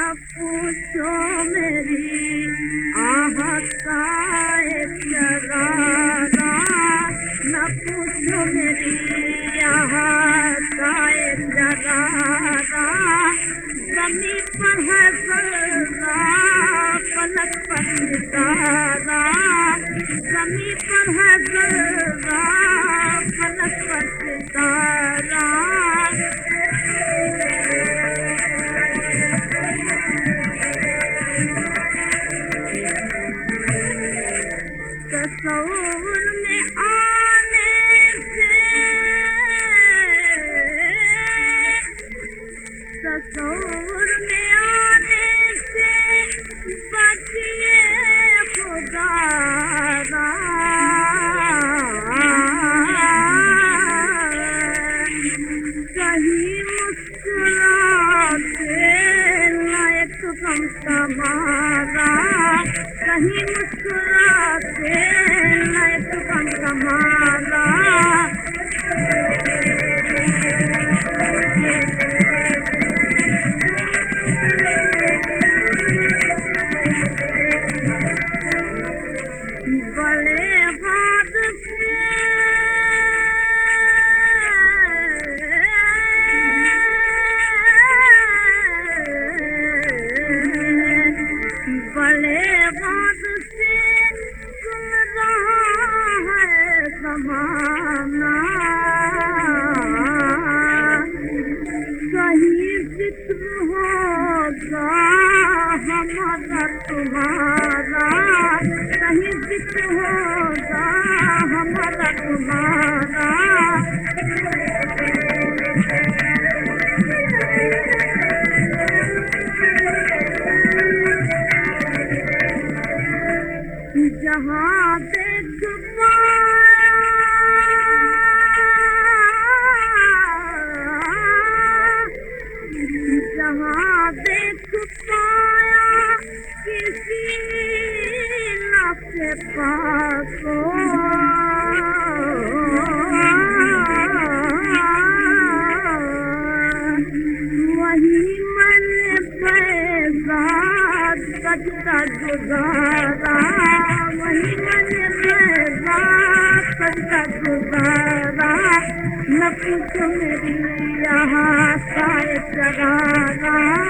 پوچھو میری آہ آہتا نہ پوچھو میری آہ آہتا زمین پر ہے پلک پر ستارہ زمین پر تصور میں آنے سے تصور میں آنے سے بچیے خدا را کہیں مسکراتے لائق غم تمہارا کہیں ہمارا تمہارا کہیں ذکر ہوگا ہمارا تمہارا جہاں دیکھ جہاں دیکھ میری یہاں سائے چرانا